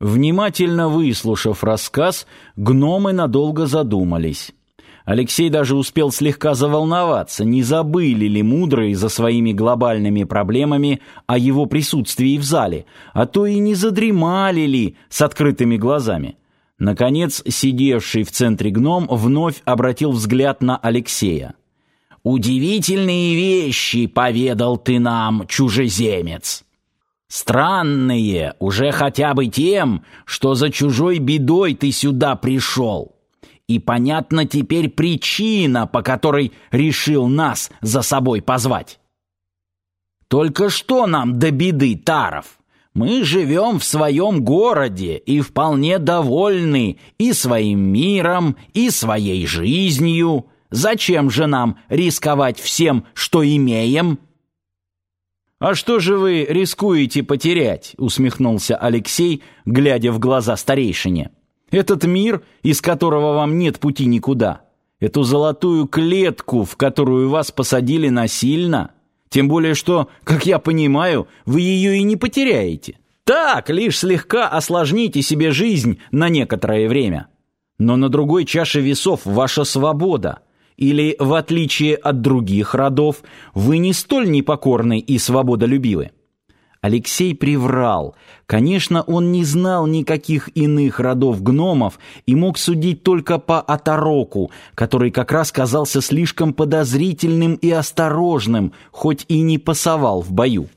Внимательно выслушав рассказ, гномы надолго задумались. Алексей даже успел слегка заволноваться, не забыли ли мудрые за своими глобальными проблемами о его присутствии в зале, а то и не задремали ли с открытыми глазами. Наконец, сидевший в центре гном вновь обратил взгляд на Алексея. «Удивительные вещи поведал ты нам, чужеземец!» Странные уже хотя бы тем, что за чужой бедой ты сюда пришел. И понятна теперь причина, по которой решил нас за собой позвать. Только что нам до беды, Таров? Мы живем в своем городе и вполне довольны и своим миром, и своей жизнью. Зачем же нам рисковать всем, что имеем?» «А что же вы рискуете потерять?» — усмехнулся Алексей, глядя в глаза старейшине. «Этот мир, из которого вам нет пути никуда. Эту золотую клетку, в которую вас посадили насильно. Тем более что, как я понимаю, вы ее и не потеряете. Так, лишь слегка осложните себе жизнь на некоторое время. Но на другой чаше весов ваша свобода — или, в отличие от других родов, вы не столь непокорны и свободолюбивы? Алексей приврал. Конечно, он не знал никаких иных родов гномов и мог судить только по Атароку, который как раз казался слишком подозрительным и осторожным, хоть и не пасовал в бою.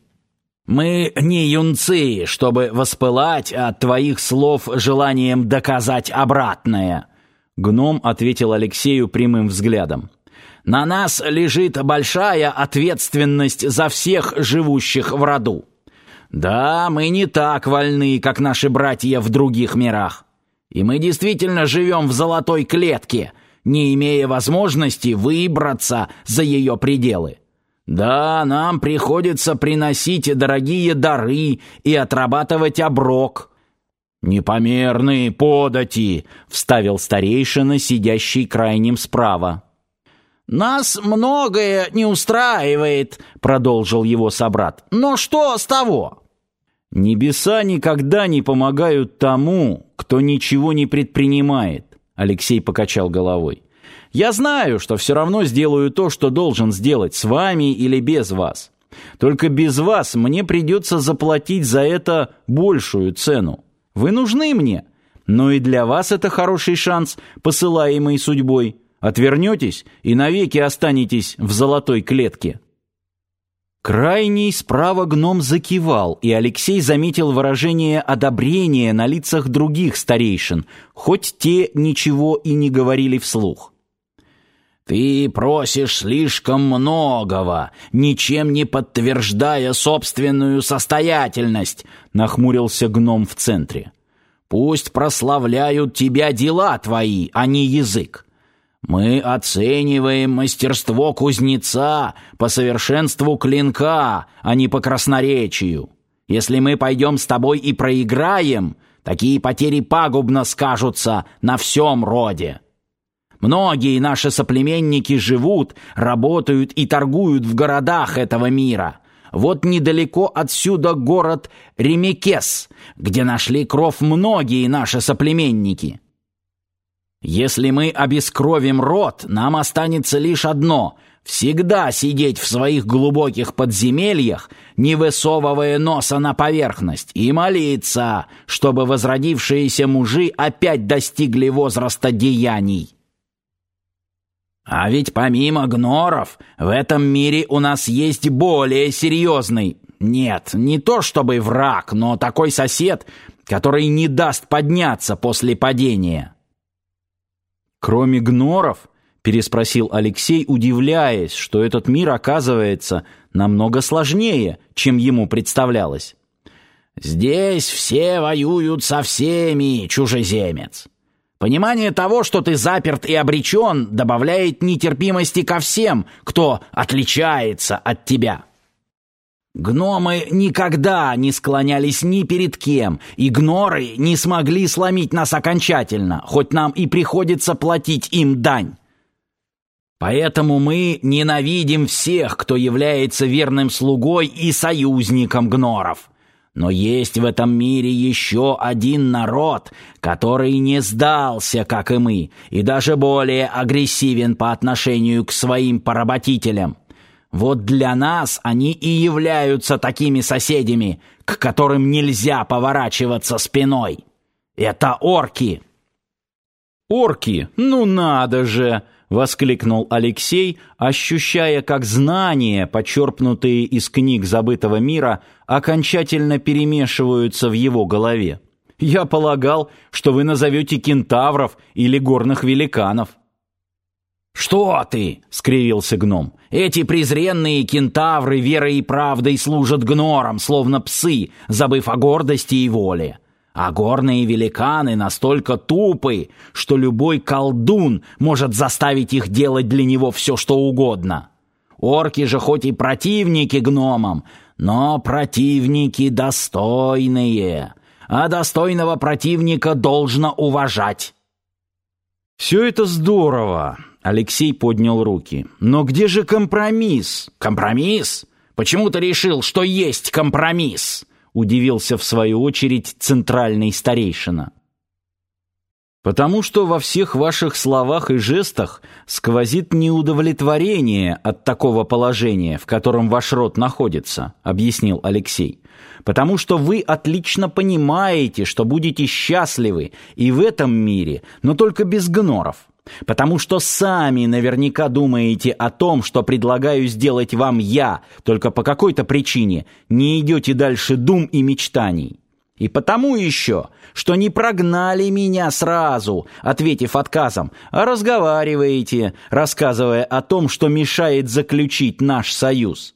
«Мы не юнцы, чтобы воспылать от твоих слов желанием доказать обратное», Гном ответил Алексею прямым взглядом. «На нас лежит большая ответственность за всех живущих в роду. Да, мы не так вольны, как наши братья в других мирах. И мы действительно живем в золотой клетке, не имея возможности выбраться за ее пределы. Да, нам приходится приносить дорогие дары и отрабатывать оброк». «Непомерные подати!» — вставил старейшина, сидящий крайним справа. «Нас многое не устраивает», — продолжил его собрат. «Но что с того?» «Небеса никогда не помогают тому, кто ничего не предпринимает», — Алексей покачал головой. «Я знаю, что все равно сделаю то, что должен сделать, с вами или без вас. Только без вас мне придется заплатить за это большую цену. Вы нужны мне, но и для вас это хороший шанс, посылаемый судьбой. Отвернетесь и навеки останетесь в золотой клетке». Крайний справа гном закивал, и Алексей заметил выражение одобрения на лицах других старейшин, хоть те ничего и не говорили вслух. «Ты просишь слишком многого, ничем не подтверждая собственную состоятельность», — нахмурился гном в центре. «Пусть прославляют тебя дела твои, а не язык. Мы оцениваем мастерство кузнеца по совершенству клинка, а не по красноречию. Если мы пойдем с тобой и проиграем, такие потери пагубно скажутся на всем роде». Многие наши соплеменники живут, работают и торгуют в городах этого мира. Вот недалеко отсюда город Ремекес, где нашли кров многие наши соплеменники. Если мы обескровим род, нам останется лишь одно — всегда сидеть в своих глубоких подземельях, не высовывая носа на поверхность, и молиться, чтобы возродившиеся мужи опять достигли возраста деяний. А ведь помимо гноров, в этом мире у нас есть более серьезный... Нет, не то чтобы враг, но такой сосед, который не даст подняться после падения. Кроме гноров, переспросил Алексей, удивляясь, что этот мир оказывается намного сложнее, чем ему представлялось. «Здесь все воюют со всеми, чужеземец. Понимание того, что ты заперт и обречен, добавляет нетерпимости ко всем, кто отличается от тебя. Гномы никогда не склонялись ни перед кем, и гноры не смогли сломить нас окончательно, хоть нам и приходится платить им дань. Поэтому мы ненавидим всех, кто является верным слугой и союзником гноров. Но есть в этом мире еще один народ, который не сдался, как и мы, и даже более агрессивен по отношению к своим поработителям. Вот для нас они и являются такими соседями, к которым нельзя поворачиваться спиной. Это орки. Орки? Ну надо же! — воскликнул Алексей, ощущая, как знания, почерпнутые из книг забытого мира, окончательно перемешиваются в его голове. «Я полагал, что вы назовете кентавров или горных великанов». «Что ты?» — скривился гном. «Эти презренные кентавры верой и правдой служат гнорам, словно псы, забыв о гордости и воле. А горные великаны настолько тупы, что любой колдун может заставить их делать для него все, что угодно. Орки же хоть и противники гномам, но противники достойные, а достойного противника должно уважать. «Все это здорово», — Алексей поднял руки. «Но где же компромисс?» «Компромисс? Почему ты решил, что есть компромисс?» Удивился в свою очередь центральный старейшина. Потому что во всех ваших словах и жестах сквозит неудовлетворение от такого положения, в котором ваш род находится, объяснил Алексей. Потому что вы отлично понимаете, что будете счастливы и в этом мире, но только без гноров потому что сами наверняка думаете о том, что предлагаю сделать вам я, только по какой-то причине не идете дальше дум и мечтаний. И потому еще, что не прогнали меня сразу, ответив отказом, а разговариваете, рассказывая о том, что мешает заключить наш союз.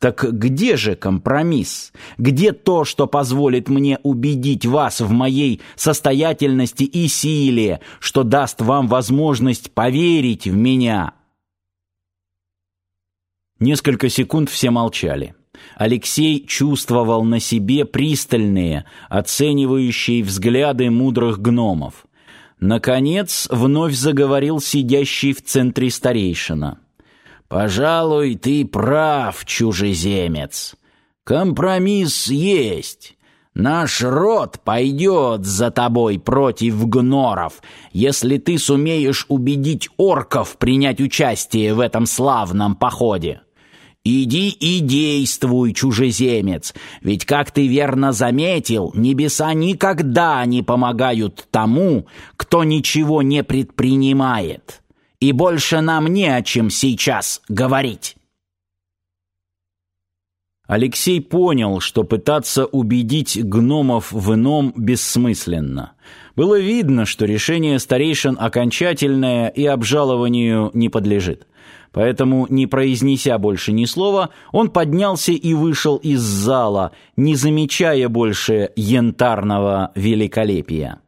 Так где же компромисс? Где то, что позволит мне убедить вас в моей состоятельности и силе, что даст вам возможность поверить в меня? Несколько секунд все молчали. Алексей чувствовал на себе пристальные, оценивающие взгляды мудрых гномов. Наконец, вновь заговорил сидящий в центре старейшина. «Пожалуй, ты прав, чужеземец. Компромисс есть. Наш род пойдет за тобой против гноров, если ты сумеешь убедить орков принять участие в этом славном походе. Иди и действуй, чужеземец, ведь, как ты верно заметил, небеса никогда не помогают тому, кто ничего не предпринимает» и больше нам не о чем сейчас говорить. Алексей понял, что пытаться убедить гномов в ином бессмысленно. Было видно, что решение старейшин окончательное и обжалованию не подлежит. Поэтому, не произнеся больше ни слова, он поднялся и вышел из зала, не замечая больше янтарного великолепия.